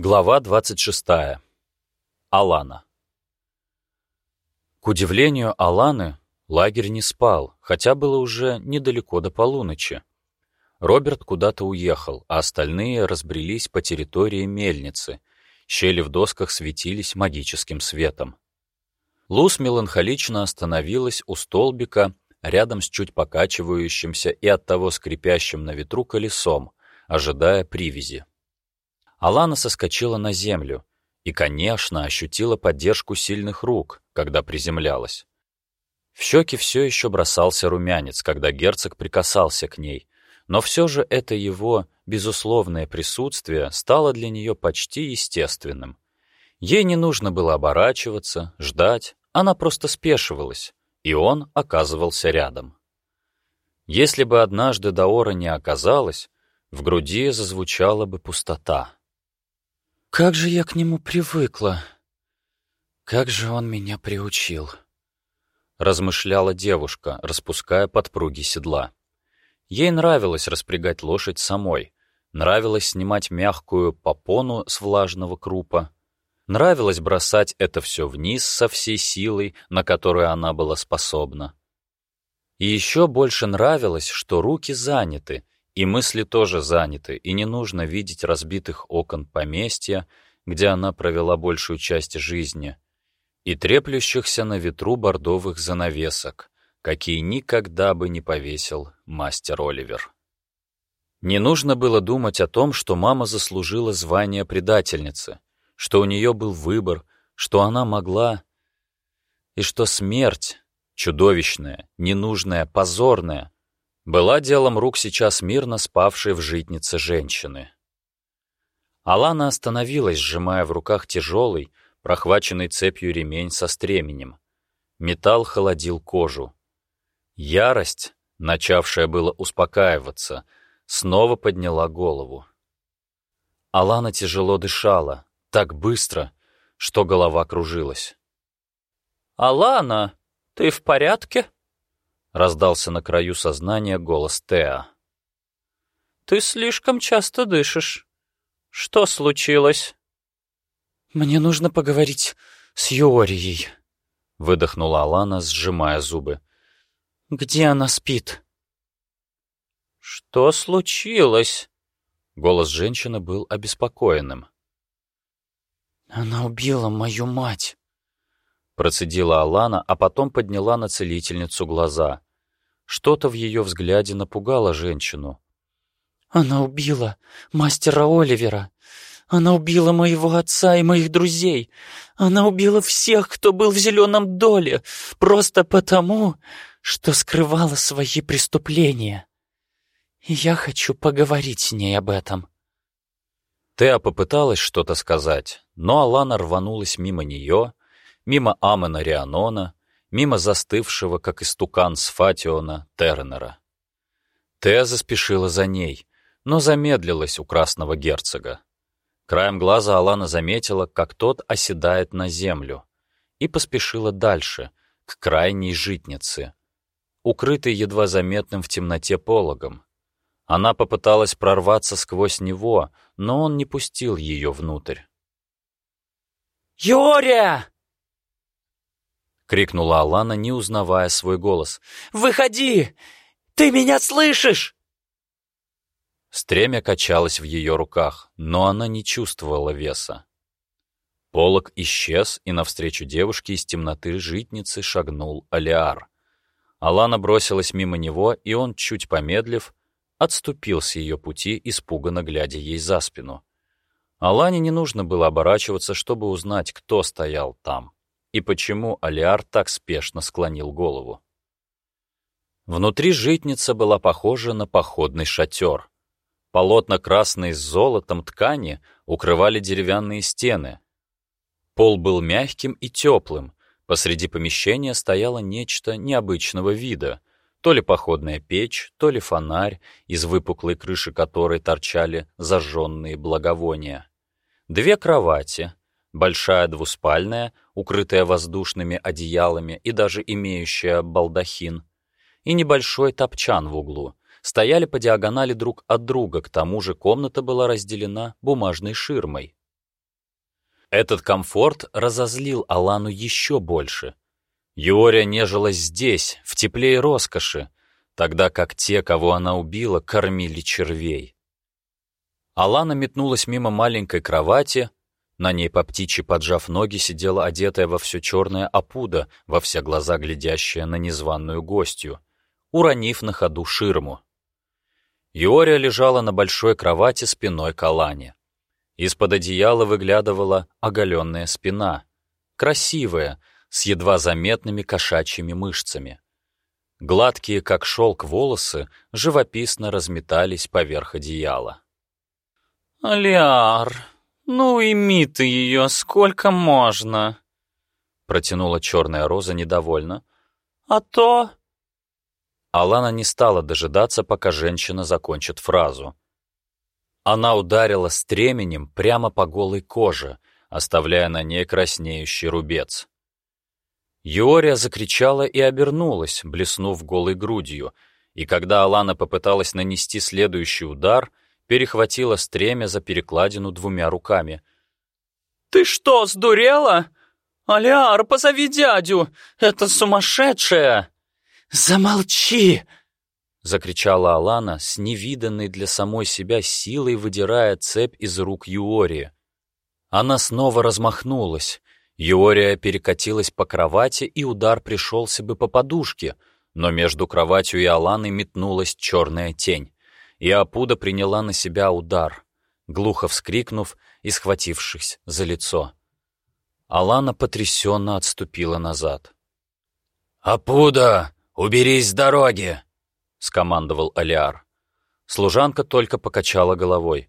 Глава 26. Алана. К удивлению Аланы, лагерь не спал, хотя было уже недалеко до полуночи. Роберт куда-то уехал, а остальные разбрелись по территории мельницы. Щели в досках светились магическим светом. Лус меланхолично остановилась у столбика рядом с чуть покачивающимся и оттого скрипящим на ветру колесом, ожидая привязи. Алана соскочила на землю и, конечно, ощутила поддержку сильных рук, когда приземлялась. В щеки все еще бросался румянец, когда герцог прикасался к ней, но все же это его безусловное присутствие стало для нее почти естественным. Ей не нужно было оборачиваться, ждать, она просто спешивалась, и он оказывался рядом. Если бы однажды Даора не оказалась, в груди зазвучала бы пустота. Как же я к нему привыкла. Как же он меня приучил. Размышляла девушка, распуская подпруги седла. Ей нравилось распрягать лошадь самой, нравилось снимать мягкую попону с влажного крупа, нравилось бросать это все вниз со всей силой, на которую она была способна. И еще больше нравилось, что руки заняты, и мысли тоже заняты, и не нужно видеть разбитых окон поместья, где она провела большую часть жизни, и треплющихся на ветру бордовых занавесок, какие никогда бы не повесил мастер Оливер. Не нужно было думать о том, что мама заслужила звание предательницы, что у нее был выбор, что она могла... И что смерть, чудовищная, ненужная, позорная, была делом рук сейчас мирно спавшей в житнице женщины. Алана остановилась, сжимая в руках тяжелый, прохваченный цепью ремень со стременем. Металл холодил кожу. Ярость, начавшая было успокаиваться, снова подняла голову. Алана тяжело дышала, так быстро, что голова кружилась. «Алана, ты в порядке?» — раздался на краю сознания голос Теа. «Ты слишком часто дышишь. Что случилось?» «Мне нужно поговорить с Юорией», — выдохнула Алана, сжимая зубы. «Где она спит?» «Что случилось?» Голос женщины был обеспокоенным. «Она убила мою мать», Процедила Алана, а потом подняла на целительницу глаза. Что-то в ее взгляде напугало женщину. «Она убила мастера Оливера. Она убила моего отца и моих друзей. Она убила всех, кто был в зеленом доле, просто потому, что скрывала свои преступления. И я хочу поговорить с ней об этом». Теа попыталась что-то сказать, но Алана рванулась мимо нее, мимо Амена Рианона, мимо застывшего, как истукан Сфатиона, Тернера. Теа заспешила за ней, но замедлилась у красного герцога. Краем глаза Алана заметила, как тот оседает на землю, и поспешила дальше, к крайней житнице, укрытой едва заметным в темноте пологом. Она попыталась прорваться сквозь него, но он не пустил ее внутрь. «Юрия!» — крикнула Алана, не узнавая свой голос. «Выходи! Ты меня слышишь?» Стремя качалось в ее руках, но она не чувствовала веса. Полок исчез, и навстречу девушке из темноты житницы шагнул Алиар. Алана бросилась мимо него, и он, чуть помедлив, отступил с ее пути, испуганно глядя ей за спину. Алане не нужно было оборачиваться, чтобы узнать, кто стоял там и почему Алиар так спешно склонил голову. Внутри житница была похожа на походный шатер. Полотна красной с золотом ткани укрывали деревянные стены. Пол был мягким и теплым, посреди помещения стояло нечто необычного вида, то ли походная печь, то ли фонарь, из выпуклой крыши которой торчали зажженные благовония. Две кровати, большая двуспальная, укрытая воздушными одеялами и даже имеющая балдахин, и небольшой топчан в углу, стояли по диагонали друг от друга, к тому же комната была разделена бумажной ширмой. Этот комфорт разозлил Алану еще больше. Юория нежилась здесь, в тепле и роскоши, тогда как те, кого она убила, кормили червей. Алана метнулась мимо маленькой кровати, на ней по птичьи поджав ноги сидела одетая во все черное опуда, во все глаза глядящая на незваную гостью, уронив на ходу ширму. Юория лежала на большой кровати спиной к Алане. Из-под одеяла выглядывала оголенная спина, красивая, с едва заметными кошачьими мышцами. Гладкие, как шелк, волосы живописно разметались поверх одеяла. «Алиар, ну и ты ее сколько можно?» Протянула черная роза недовольно. «А то...» Алана не стала дожидаться, пока женщина закончит фразу. Она ударила стременем прямо по голой коже, оставляя на ней краснеющий рубец. Юория закричала и обернулась, блеснув голой грудью, и когда Алана попыталась нанести следующий удар, перехватила стремя за перекладину двумя руками. «Ты что, сдурела? Алиар, позови дядю! Это сумасшедшая!» «Замолчи!» — закричала Алана с невиданной для самой себя силой, выдирая цепь из рук Юории. Она снова размахнулась. Юория перекатилась по кровати, и удар пришелся бы по подушке, но между кроватью и Аланой метнулась черная тень, и Апуда приняла на себя удар, глухо вскрикнув и схватившись за лицо. Алана потрясенно отступила назад. «Апуда, уберись с дороги!» — скомандовал Алиар. Служанка только покачала головой.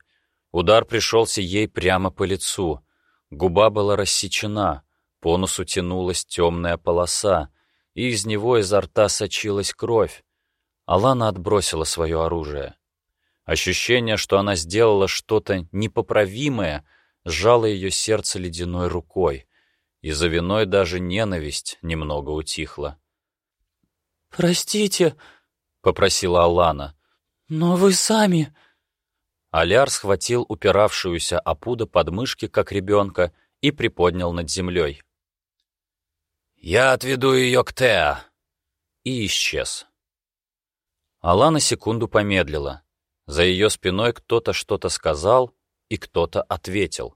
Удар пришелся ей прямо по лицу. Губа была рассечена, по носу тянулась темная полоса, и из него изо рта сочилась кровь. Алана отбросила свое оружие. Ощущение, что она сделала что-то непоправимое, сжало ее сердце ледяной рукой, и за виной даже ненависть немного утихла. «Простите», — попросила Алана. «Но вы сами...» Аляр схватил упиравшуюся опуда под мышки, как ребенка, и приподнял над землей. «Я отведу ее к Теа!» И исчез. Алана секунду помедлила. За ее спиной кто-то что-то сказал, и кто-то ответил.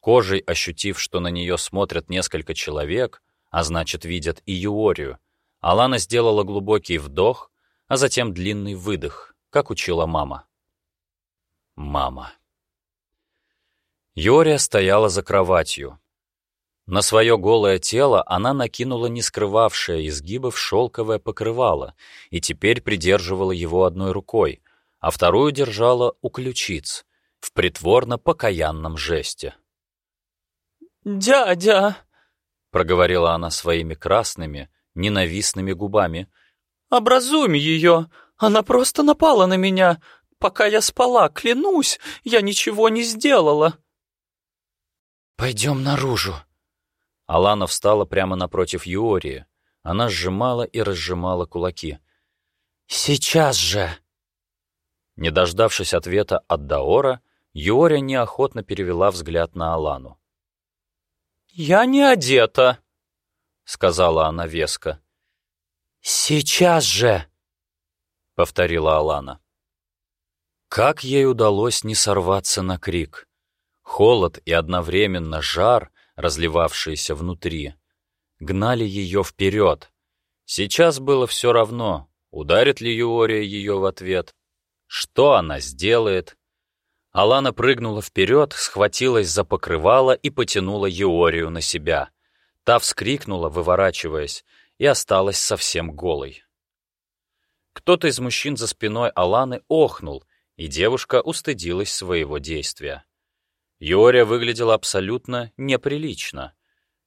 Кожей ощутив, что на нее смотрят несколько человек, а значит, видят и Юорию, Алана сделала глубокий вдох, а затем длинный выдох, как учила мама. Мама. Йория стояла за кроватью. На свое голое тело она накинула не скрывавшее изгибов шелковое покрывало и теперь придерживала его одной рукой, а вторую держала у ключиц в притворно-покаянном жесте. «Дядя!» — проговорила она своими красными, ненавистными губами — «Образуй ее! Она просто напала на меня! Пока я спала, клянусь, я ничего не сделала!» «Пойдем наружу!» Алана встала прямо напротив Юории. Она сжимала и разжимала кулаки. «Сейчас же!» Не дождавшись ответа от Даора, Юория неохотно перевела взгляд на Алану. «Я не одета», — сказала она веско. «Сейчас же!» — повторила Алана. Как ей удалось не сорваться на крик? Холод и одновременно жар, разливавшиеся внутри, гнали ее вперед. Сейчас было все равно, ударит ли Юория ее в ответ, что она сделает. Алана прыгнула вперед, схватилась за покрывало и потянула Юорию на себя. Та вскрикнула, выворачиваясь, и осталась совсем голой. Кто-то из мужчин за спиной Аланы охнул, и девушка устыдилась своего действия. Йория выглядела абсолютно неприлично,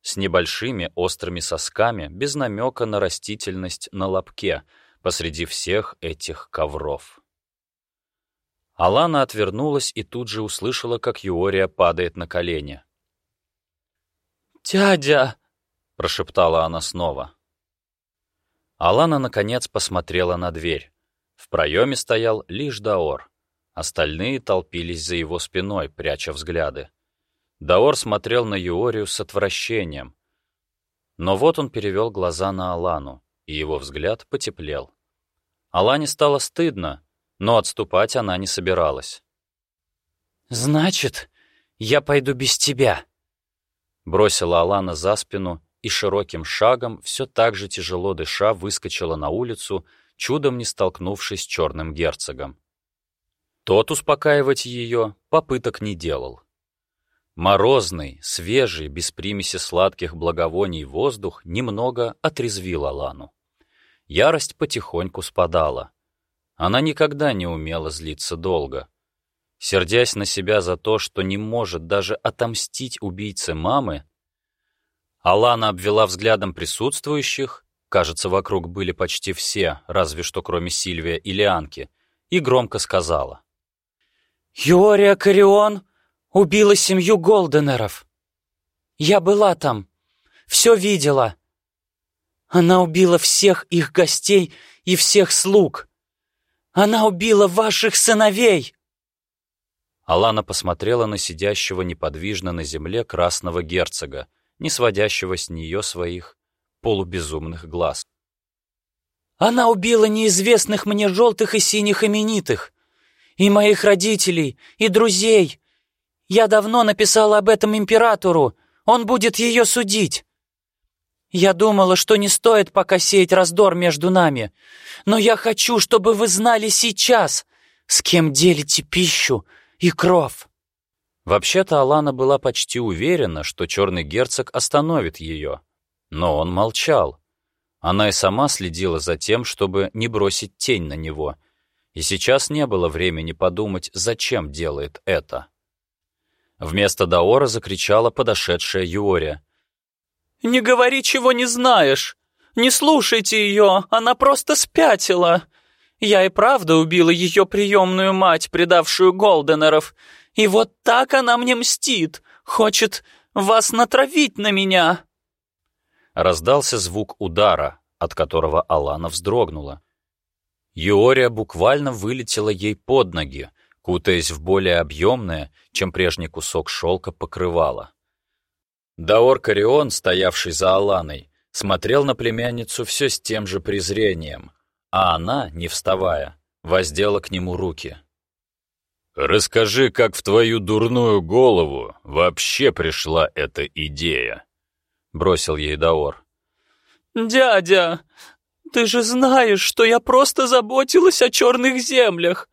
с небольшими острыми сосками, без намека на растительность на лобке, посреди всех этих ковров. Алана отвернулась и тут же услышала, как Юория падает на колени. «Дядя!» — прошептала она снова. Алана, наконец, посмотрела на дверь. В проеме стоял лишь Даор. Остальные толпились за его спиной, пряча взгляды. Даор смотрел на Юорию с отвращением. Но вот он перевел глаза на Алану, и его взгляд потеплел. Алане стало стыдно, но отступать она не собиралась. «Значит, я пойду без тебя», — бросила Алана за спину и широким шагом, все так же тяжело дыша, выскочила на улицу, чудом не столкнувшись с черным герцогом. Тот успокаивать ее попыток не делал. Морозный, свежий, без примеси сладких благовоний воздух немного отрезвил Алану. Ярость потихоньку спадала. Она никогда не умела злиться долго. Сердясь на себя за то, что не может даже отомстить убийце мамы, Алана обвела взглядом присутствующих, кажется, вокруг были почти все, разве что кроме Сильвия и Лианки, и громко сказала. «Юория Карион убила семью Голденеров. Я была там, все видела. Она убила всех их гостей и всех слуг. Она убила ваших сыновей!» Алана посмотрела на сидящего неподвижно на земле красного герцога, не сводящего с нее своих полубезумных глаз. «Она убила неизвестных мне желтых и синих именитых, и моих родителей, и друзей. Я давно написала об этом императору, он будет ее судить. Я думала, что не стоит пока сеять раздор между нами, но я хочу, чтобы вы знали сейчас, с кем делите пищу и кров». Вообще-то Алана была почти уверена, что черный герцог остановит ее. Но он молчал. Она и сама следила за тем, чтобы не бросить тень на него. И сейчас не было времени подумать, зачем делает это. Вместо Даора закричала подошедшая Юория. «Не говори, чего не знаешь! Не слушайте ее, она просто спятила! Я и правда убила ее приемную мать, предавшую Голденеров, и вот так она мне мстит, хочет вас натравить на меня!» Раздался звук удара, от которого Алана вздрогнула. Юория буквально вылетела ей под ноги, кутаясь в более объемное, чем прежний кусок шелка, покрывало. Даор Карион, стоявший за Аланой, смотрел на племянницу все с тем же презрением, а она, не вставая, воздела к нему руки. «Расскажи, как в твою дурную голову вообще пришла эта идея?» — бросил ей Даор. «Дядя, ты же знаешь, что я просто заботилась о черных землях.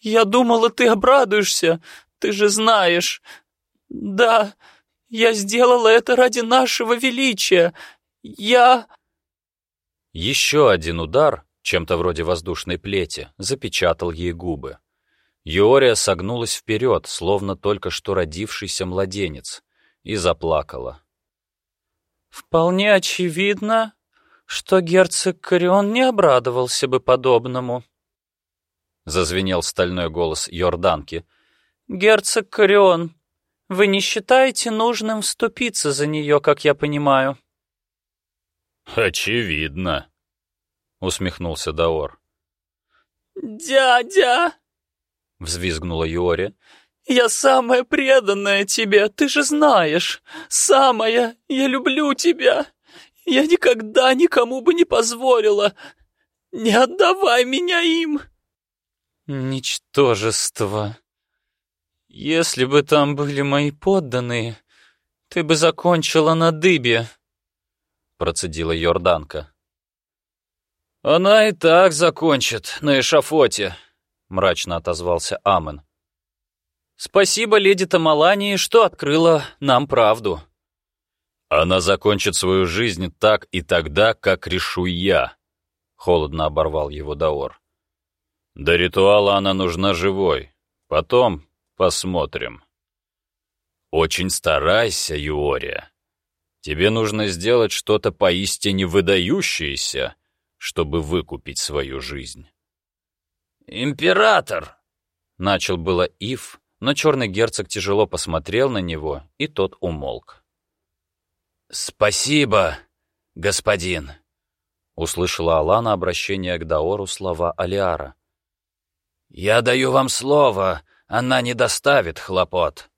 Я думала, ты обрадуешься, ты же знаешь. Да, я сделала это ради нашего величия. Я...» Еще один удар, чем-то вроде воздушной плети, запечатал ей губы. Юория согнулась вперед, словно только что родившийся младенец, и заплакала. «Вполне очевидно, что герцог Корион не обрадовался бы подобному», — зазвенел стальной голос Йорданки. «Герцог Корион, вы не считаете нужным вступиться за нее, как я понимаю?» «Очевидно», — усмехнулся Даор. «Дядя!» — взвизгнула Юори. «Я самая преданная тебе, ты же знаешь. Самая, я люблю тебя. Я никогда никому бы не позволила. Не отдавай меня им!» «Ничтожество. Если бы там были мои подданные, ты бы закончила на дыбе», — процедила Йорданка. «Она и так закончит на эшафоте», — мрачно отозвался Амен. «Спасибо леди Тамалании, что открыла нам правду». «Она закончит свою жизнь так и тогда, как решу я», — холодно оборвал его Даор. «До ритуала она нужна живой. Потом посмотрим». «Очень старайся, Юория. Тебе нужно сделать что-то поистине выдающееся, чтобы выкупить свою жизнь». «Император!» — начал было Ив, но черный герцог тяжело посмотрел на него, и тот умолк. «Спасибо, господин!» — услышала Алана обращение к Даору слова Алиара. «Я даю вам слово, она не доставит хлопот».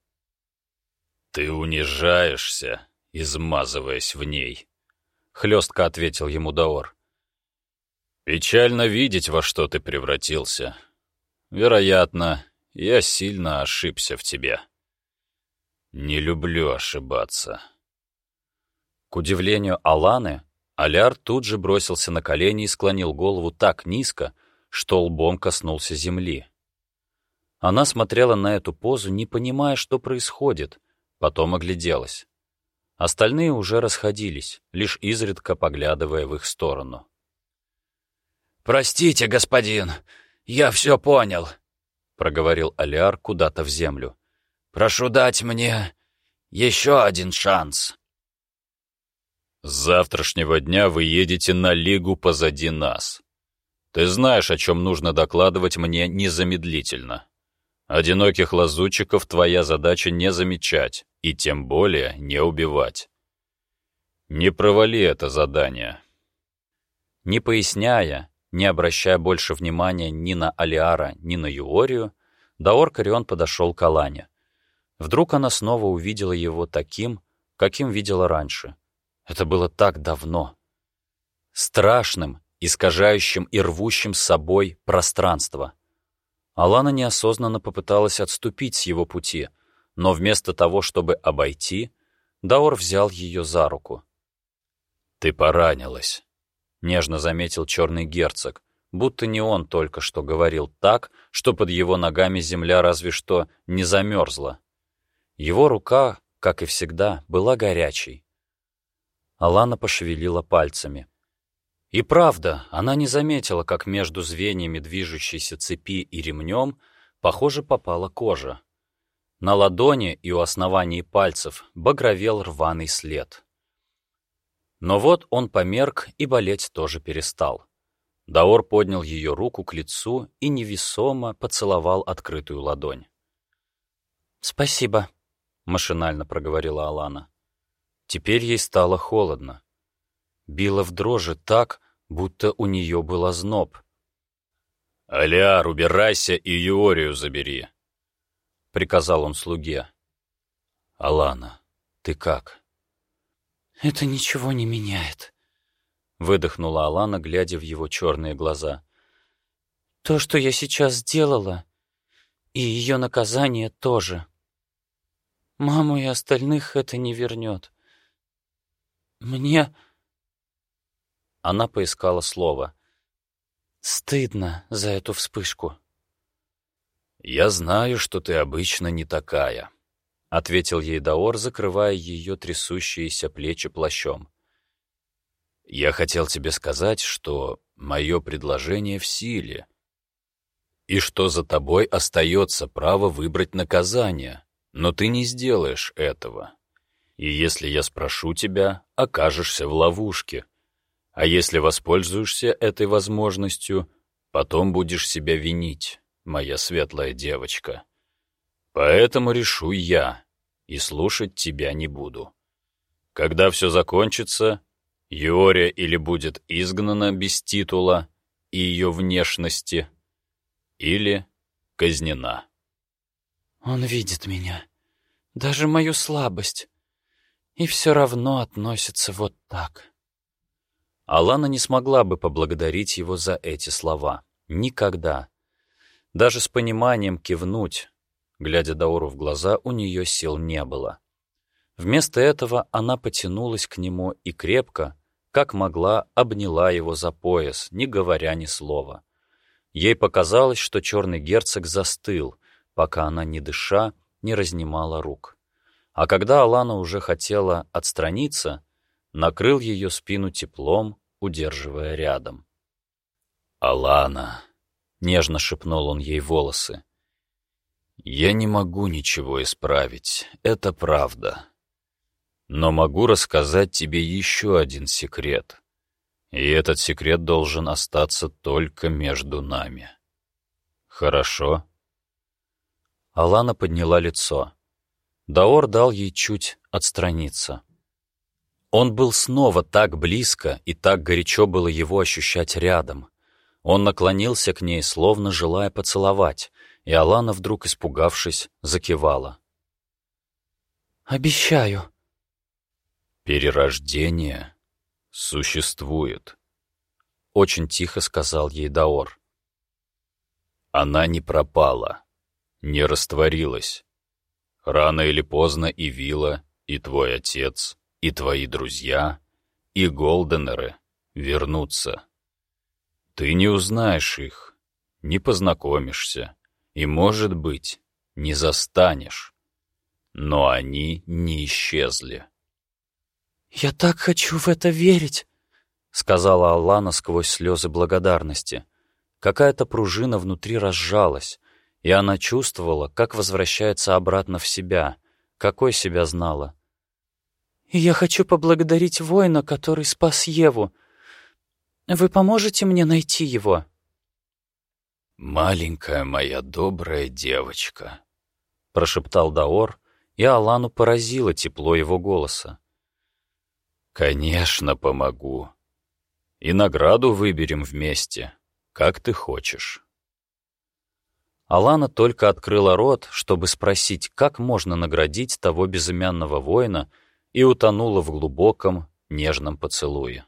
«Ты унижаешься, измазываясь в ней», — хлестко ответил ему Даор. «Печально видеть, во что ты превратился. Вероятно, я сильно ошибся в тебе. Не люблю ошибаться». К удивлению Аланы, Аляр тут же бросился на колени и склонил голову так низко, что лбом коснулся земли. Она смотрела на эту позу, не понимая, что происходит, потом огляделась. Остальные уже расходились, лишь изредка поглядывая в их сторону. «Простите, господин, я все понял», — проговорил Алиар куда-то в землю. «Прошу дать мне еще один шанс». «С завтрашнего дня вы едете на Лигу позади нас. Ты знаешь, о чем нужно докладывать мне незамедлительно. Одиноких лазутчиков твоя задача не замечать и тем более не убивать. Не провали это задание». Не поясняя, не обращая больше внимания ни на Алиара, ни на Юорию, Даор Карион подошел к Алане. Вдруг она снова увидела его таким, каким видела раньше. Это было так давно. Страшным, искажающим и рвущим с собой пространство. Алана неосознанно попыталась отступить с его пути, но вместо того, чтобы обойти, Даор взял ее за руку. «Ты поранилась», — нежно заметил черный герцог, будто не он только что говорил так, что под его ногами земля разве что не замерзла. Его рука, как и всегда, была горячей. Алана пошевелила пальцами. И правда, она не заметила, как между звеньями движущейся цепи и ремнем, похоже, попала кожа. На ладони и у оснований пальцев багровел рваный след. Но вот он померк, и болеть тоже перестал. Даор поднял ее руку к лицу и невесомо поцеловал открытую ладонь. «Спасибо», — машинально проговорила Алана. Теперь ей стало холодно. Била в дрожи так, будто у нее был озноб. «Аляр, убирайся и Юорию забери», — приказал он слуге. «Алана, ты как?» «Это ничего не меняет», — выдохнула Алана, глядя в его черные глаза. «То, что я сейчас сделала, и ее наказание тоже. Маму и остальных это не вернет. Мне...» Она поискала слово. «Стыдно за эту вспышку». «Я знаю, что ты обычно не такая», — ответил ей Даор, закрывая ее трясущиеся плечи плащом. «Я хотел тебе сказать, что мое предложение в силе, и что за тобой остается право выбрать наказание, но ты не сделаешь этого. И если я спрошу тебя, окажешься в ловушке. А если воспользуешься этой возможностью, потом будешь себя винить, моя светлая девочка». Поэтому решу я, и слушать тебя не буду. Когда все закончится, Юория или будет изгнана без титула и ее внешности, или казнена. Он видит меня, даже мою слабость, и все равно относится вот так. Алана не смогла бы поблагодарить его за эти слова. Никогда. Даже с пониманием кивнуть, Глядя Дауру в глаза, у нее сил не было. Вместо этого она потянулась к нему и крепко, как могла, обняла его за пояс, не говоря ни слова. Ей показалось, что черный герцог застыл, пока она, не дыша, не разнимала рук. А когда Алана уже хотела отстраниться, накрыл ее спину теплом, удерживая рядом. «Алана!» — нежно шепнул он ей волосы. Я не могу ничего исправить, это правда. Но могу рассказать тебе еще один секрет. И этот секрет должен остаться только между нами. Хорошо? Алана подняла лицо. Даор дал ей чуть отстраниться. Он был снова так близко, и так горячо было его ощущать рядом. Он наклонился к ней, словно желая поцеловать, и Алана, вдруг испугавшись, закивала. Обещаю. Перерождение существует, очень тихо сказал ей Даор. Она не пропала, не растворилась. Рано или поздно и Вилла, и твой отец, и твои друзья, и Голденеры вернутся. Ты не узнаешь их, не познакомишься и, может быть, не застанешь. Но они не исчезли. «Я так хочу в это верить», — сказала Алана сквозь слезы благодарности. Какая-то пружина внутри разжалась, и она чувствовала, как возвращается обратно в себя, какой себя знала. «И я хочу поблагодарить воина, который спас Еву. Вы поможете мне найти его?» «Маленькая моя добрая девочка», — прошептал Даор, и Алану поразило тепло его голоса. «Конечно, помогу. И награду выберем вместе, как ты хочешь». Алана только открыла рот, чтобы спросить, как можно наградить того безымянного воина, и утонула в глубоком, нежном поцелуе.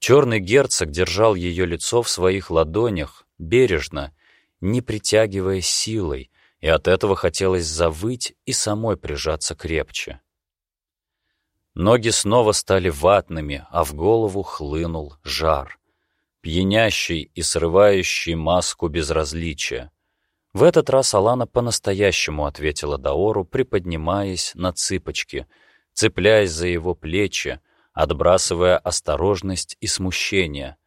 Черный герцог держал ее лицо в своих ладонях, бережно, не притягивая силой, и от этого хотелось завыть и самой прижаться крепче. Ноги снова стали ватными, а в голову хлынул жар пьянящий и срывающий маску безразличия. В этот раз Алана по-настоящему ответила Даору, приподнимаясь на цыпочки, цепляясь за его плечи, отбрасывая осторожность и смущение.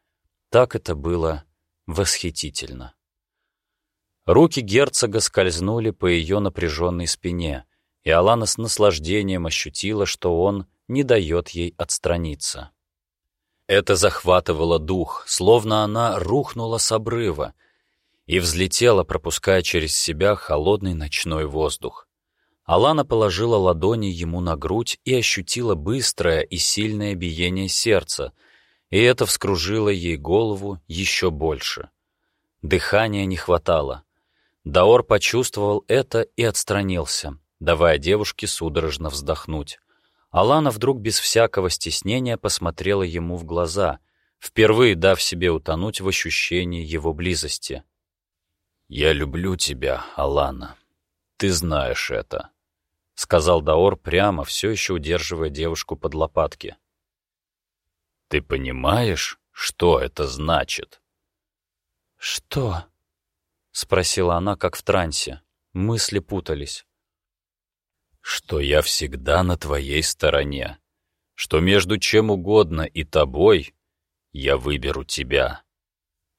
Так это было восхитительно. Руки герцога скользнули по ее напряженной спине, и Алана с наслаждением ощутила, что он не дает ей отстраниться. Это захватывало дух, словно она рухнула с обрыва и взлетела, пропуская через себя холодный ночной воздух. Алана положила ладони ему на грудь и ощутила быстрое и сильное биение сердца, и это вскружило ей голову еще больше. Дыхания не хватало. Даор почувствовал это и отстранился, давая девушке судорожно вздохнуть. Алана вдруг без всякого стеснения посмотрела ему в глаза, впервые дав себе утонуть в ощущении его близости. «Я люблю тебя, Алана. Ты знаешь это», — сказал Даор прямо, все еще удерживая девушку под лопатки. «Ты понимаешь, что это значит?» «Что?» — спросила она, как в трансе. Мысли путались что я всегда на твоей стороне, что между чем угодно и тобой я выберу тебя,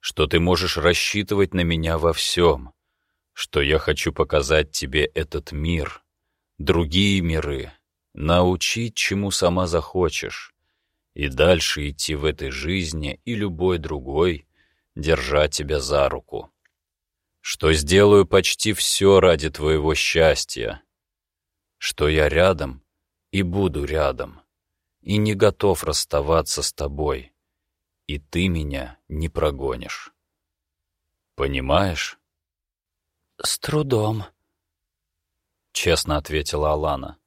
что ты можешь рассчитывать на меня во всем, что я хочу показать тебе этот мир, другие миры, научить, чему сама захочешь, и дальше идти в этой жизни и любой другой, держать тебя за руку. Что сделаю почти все ради твоего счастья, что я рядом и буду рядом, и не готов расставаться с тобой, и ты меня не прогонишь. Понимаешь? С трудом, — честно ответила Алана.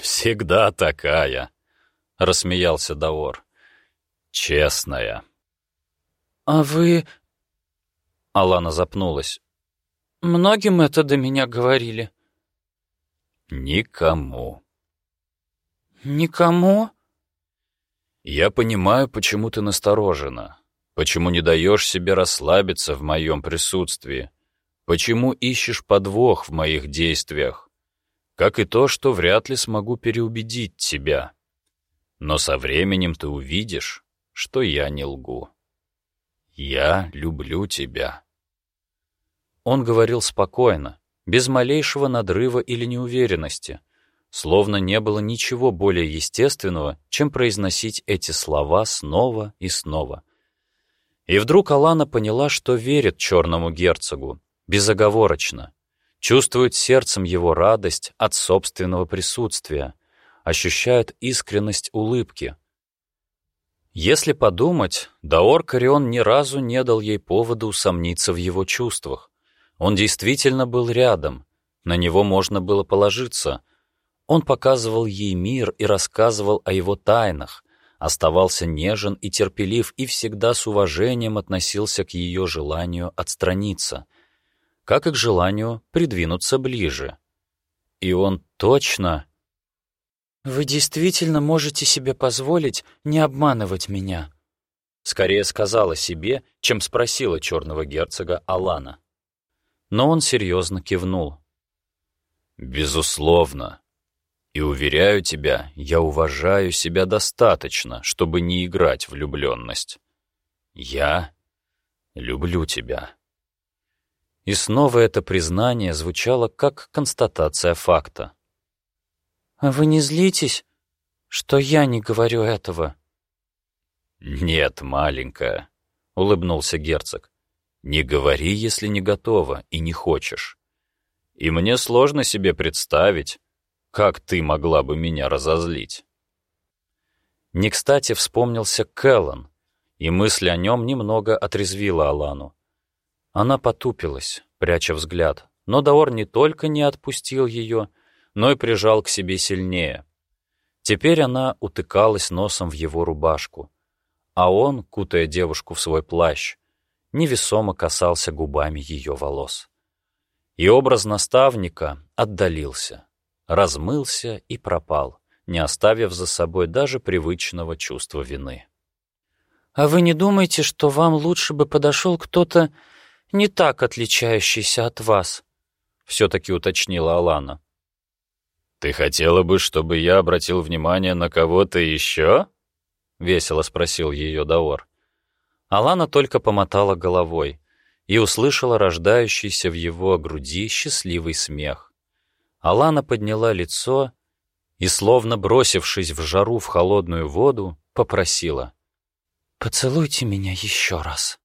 «Всегда такая», — рассмеялся Даор. «Честная». «А вы...» Алана запнулась. «Многим это до меня говорили?» Никому. Никому? Я понимаю, почему ты насторожена, почему не даешь себе расслабиться в моем присутствии, почему ищешь подвох в моих действиях, как и то, что вряд ли смогу переубедить тебя. Но со временем ты увидишь, что я не лгу. Я люблю тебя. Он говорил спокойно, без малейшего надрыва или неуверенности, словно не было ничего более естественного, чем произносить эти слова снова и снова. И вдруг Алана поняла, что верит черному герцогу, безоговорочно, чувствует сердцем его радость от собственного присутствия, ощущает искренность улыбки. Если подумать, Даор Карион ни разу не дал ей повода усомниться в его чувствах. Он действительно был рядом, На него можно было положиться. Он показывал ей мир и рассказывал о его тайнах, оставался нежен и терпелив и всегда с уважением относился к ее желанию отстраниться, как и к желанию придвинуться ближе. И он точно... «Вы действительно можете себе позволить не обманывать меня?» Скорее сказала себе, чем спросила черного герцога Алана. Но он серьезно кивнул. «Безусловно. И уверяю тебя, я уважаю себя достаточно, чтобы не играть влюбленность. Я люблю тебя». И снова это признание звучало как констатация факта. «А вы не злитесь, что я не говорю этого?» «Нет, маленькая», — улыбнулся герцог. «Не говори, если не готова и не хочешь. И мне сложно себе представить, как ты могла бы меня разозлить». Не кстати вспомнился Кэллан, и мысль о нем немного отрезвила Алану. Она потупилась, пряча взгляд, но Даор не только не отпустил ее, но и прижал к себе сильнее. Теперь она утыкалась носом в его рубашку, а он, кутая девушку в свой плащ, невесомо касался губами ее волос. И образ наставника отдалился, размылся и пропал, не оставив за собой даже привычного чувства вины. «А вы не думаете, что вам лучше бы подошел кто-то не так отличающийся от вас?» — все-таки уточнила Алана. «Ты хотела бы, чтобы я обратил внимание на кого-то еще?» — весело спросил ее Даор. Алана только помотала головой и услышала рождающийся в его груди счастливый смех. Алана подняла лицо и, словно бросившись в жару в холодную воду, попросила. «Поцелуйте меня еще раз».